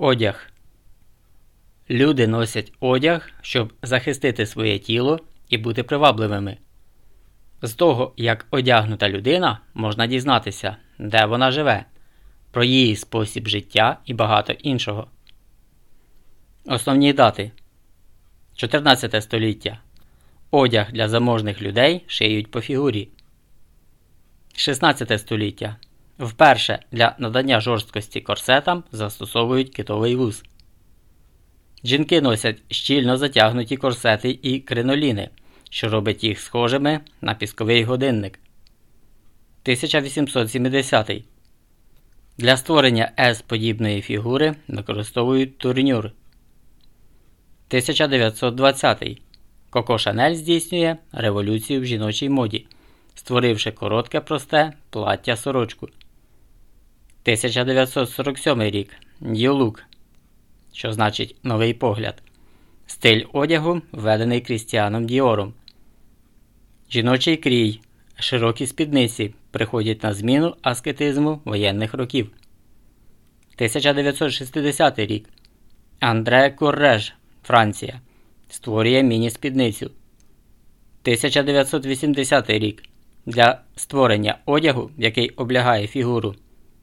Одяг. Люди носять одяг, щоб захистити своє тіло і бути привабливими. З того, як одягнута людина, можна дізнатися, де вона живе, про її спосіб життя і багато іншого. Основні дати 14 століття. Одяг для заможних людей шиють по фігурі. 16 століття. Вперше для надання жорсткості корсетам застосовують китовий вуз. Жінки носять щільно затягнуті корсети і криноліни, що робить їх схожими на пісковий годинник. 1870 Для створення С подібної фігури використовують турнюр. 1920 Коко Шанель здійснює революцію в жіночій моді, створивши коротке просте плаття сорочку. 1947 рік New Look, що значить новий погляд. Стиль одягу введений Крістіаном Діором. Жіночий крій. Широкі спідниці приходять на зміну аскетизму воєнних років. 1960 рік Андре Курреж, Франція. Створює міні-спідницю. 1980 рік. Для створення одягу, який облягає фігуру,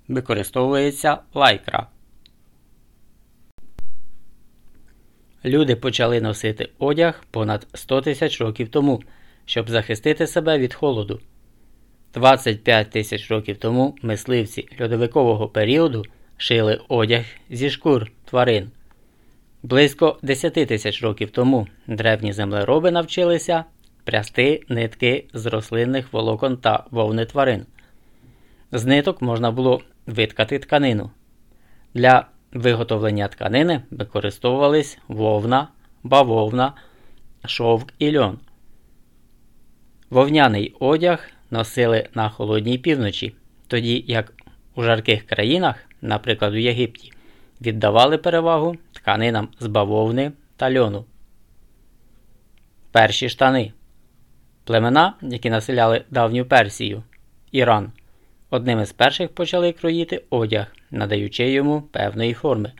використовується лайкра. Люди почали носити одяг понад 100 тисяч років тому, щоб захистити себе від холоду. 25 тисяч років тому мисливці льодовикового періоду шили одяг зі шкур тварин. Близько 10 тисяч років тому древні землероби навчилися прясти нитки з рослинних волокон та вовни тварин. З ниток можна було виткати тканину. Для виготовлення тканини використовувались вовна, бавовна, шовк і льон. Вовняний одяг носили на холодній півночі, тоді як у жарких країнах, наприклад у Єгипті, віддавали перевагу тканинам з бавовни та льону. Перші штани племена, які населяли давню Персію, Іран, одними з перших почали кроїти одяг, надаючи йому певної форми.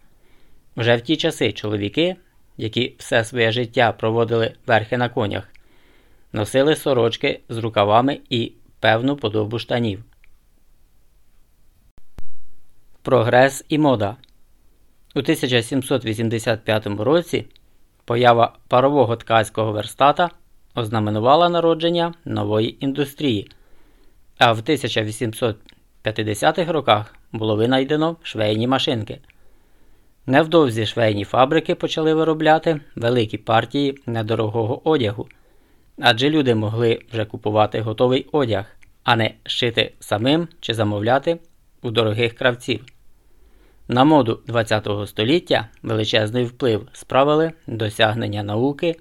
Вже в ті часи чоловіки, які все своє життя проводили верхи на конях, носили сорочки з рукавами і певну подобу штанів. Прогрес і мода у 1785 році поява парового ткацького верстата ознаменувала народження нової індустрії, а в 1850-х роках було винайдено швейні машинки. Невдовзі швейні фабрики почали виробляти великі партії недорогого одягу, адже люди могли вже купувати готовий одяг, а не шити самим чи замовляти у дорогих кравців. На моду ХХ століття величезний вплив справили досягнення науки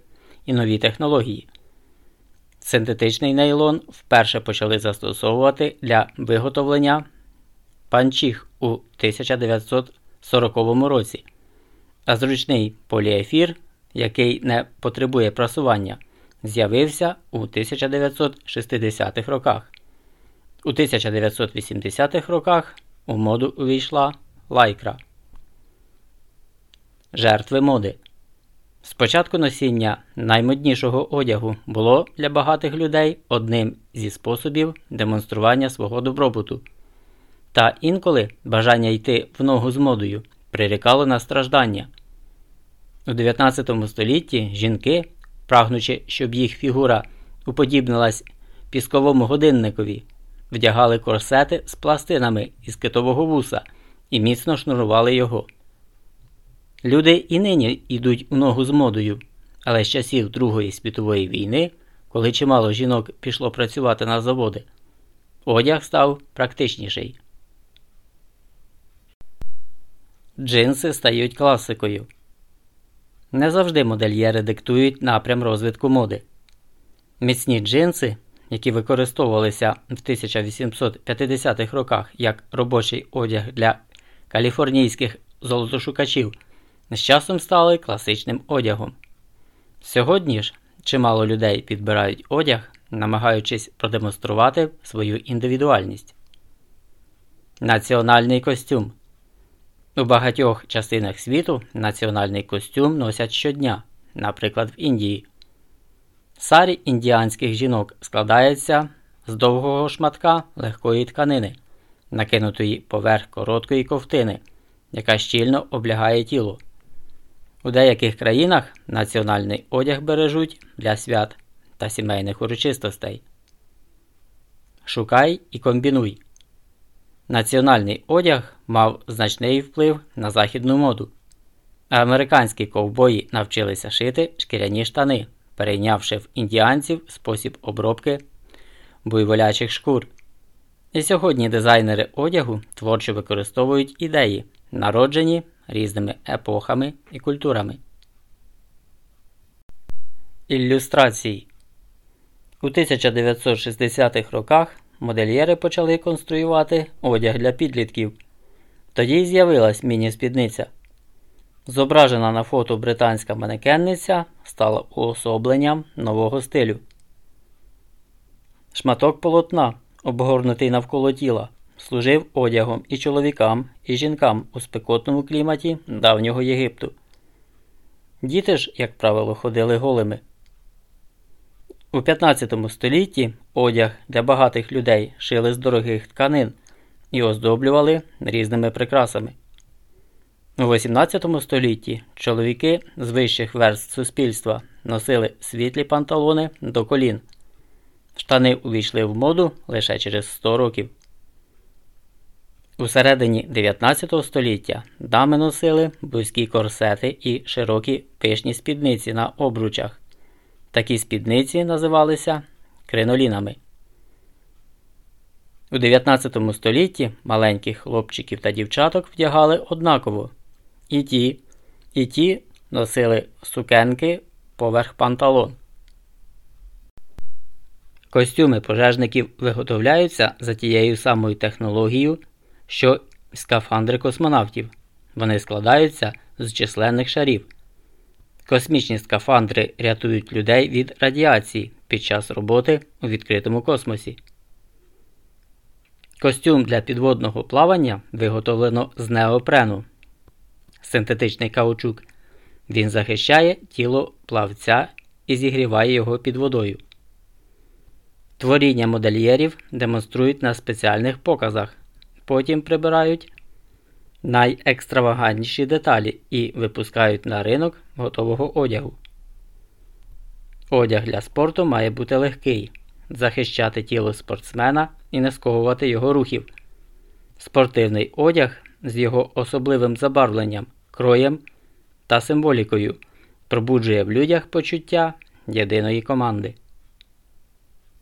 і нові технології. Синтетичний нейлон вперше почали застосовувати для виготовлення панчіх у 1940 році, а зручний поліефір, який не потребує прасування, з'явився у 1960-х роках. У 1980-х роках у моду увійшла лайкра. Жертви моди. Спочатку носіння наймоднішого одягу було для багатих людей одним зі способів демонстрування свого добробуту. Та інколи бажання йти в ногу з модою прирікало на страждання. У 19 столітті жінки, прагнучи, щоб їх фігура уподібнилась пісковому годинникові, вдягали корсети з пластинами із китового вуса і міцно шнурували його. Люди і нині йдуть у ногу з модою, але з часів Другої світової війни, коли чимало жінок пішло працювати на заводи, одяг став практичніший. Джинси стають класикою. Не завжди модельєри диктують напрям розвитку моди. Міцні джинси, які використовувалися в 1850-х роках як робочий одяг для каліфорнійських золотошукачів з часом стали класичним одягом. Сьогодні ж чимало людей підбирають одяг, намагаючись продемонструвати свою індивідуальність. Національний костюм У багатьох частинах світу національний костюм носять щодня, наприклад, в Індії. Сарі індіанських жінок складається з довгого шматка легкої тканини, накинутої поверх короткої ковтини, яка щільно облягає тіло. У деяких країнах національний одяг бережуть для свят та сімейних урочистостей. Шукай і комбінуй. Національний одяг мав значний вплив на західну моду. Американські ковбої навчилися шити шкіряні штани, перейнявши в індіанців спосіб обробки буйволячих шкур. І сьогодні дизайнери одягу творчо використовують ідеї, народжені різними епохами і культурами. Ілюстрації У 1960-х роках модельєри почали конструювати одяг для підлітків. Тоді й з'явилась міні-спідниця. Зображена на фото британська манекенниця стала уособленням нового стилю. Шматок полотна, обгорнутий навколо тіла, служив одягом і чоловікам, і жінкам у спекотному кліматі давнього Єгипту. Діти ж, як правило, ходили голими. У 15 столітті одяг для багатих людей шили з дорогих тканин і оздоблювали різними прикрасами. У 18 столітті чоловіки з вищих верст суспільства носили світлі панталони до колін. Штани увійшли в моду лише через 100 років. У середині 19 століття дами носили близькі корсети і широкі пишні спідниці на обручах. Такі спідниці називалися кринолінами. У 19 столітті маленьких хлопчиків та дівчаток вдягали однаково. І ті, і ті носили сукенки поверх панталон. Костюми пожежників виготовляються за тією самою технологією, що скафандри космонавтів. Вони складаються з численних шарів. Космічні скафандри рятують людей від радіації під час роботи у відкритому космосі. Костюм для підводного плавання виготовлено з неопрену. Синтетичний каучук. Він захищає тіло плавця і зігріває його під водою. Творіння модельєрів демонструють на спеціальних показах, потім прибирають найекстравагантніші деталі і випускають на ринок готового одягу. Одяг для спорту має бути легкий, захищати тіло спортсмена і не сковувати його рухів. Спортивний одяг з його особливим забарвленням, кроєм та символікою пробуджує в людях почуття єдиної команди.